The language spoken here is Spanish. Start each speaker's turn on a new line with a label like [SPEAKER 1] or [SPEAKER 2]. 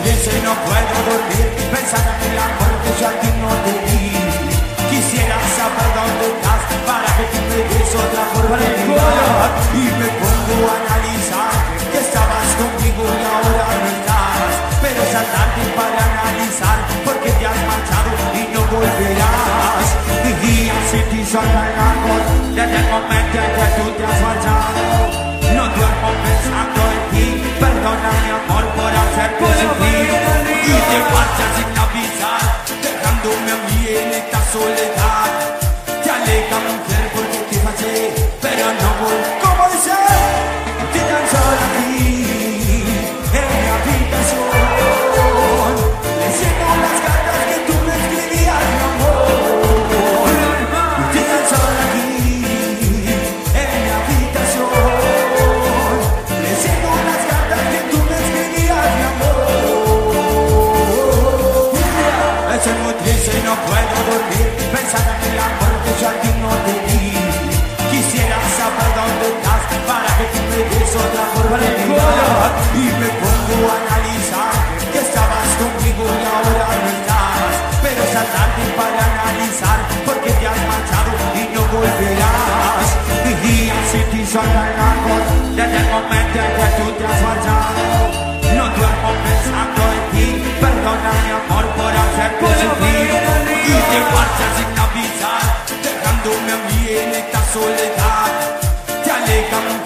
[SPEAKER 1] muy y no puedo dormir. Pensando que la muerte ya digno de ti Quisiera saber dónde estás Para que tú me des otra forma de mirar. Y me pongo a analizar Que estabas conmigo y ahora no estás. Pero ya tarde para analizar Porque te has marchado y no volverás. Mis días sin ti son tan largos Desde el momento en que tú te has marchado de marchas sin avisar, dejando a mí en esta soledad. Te aleja mujer. Só tá cagado, desde o momento em que tu te has fallado No duermo pensando en ti Perdona mi amor por hacerte sufrir Y te marchas sin avisar Dejándome a mí en esta soledad Te alejan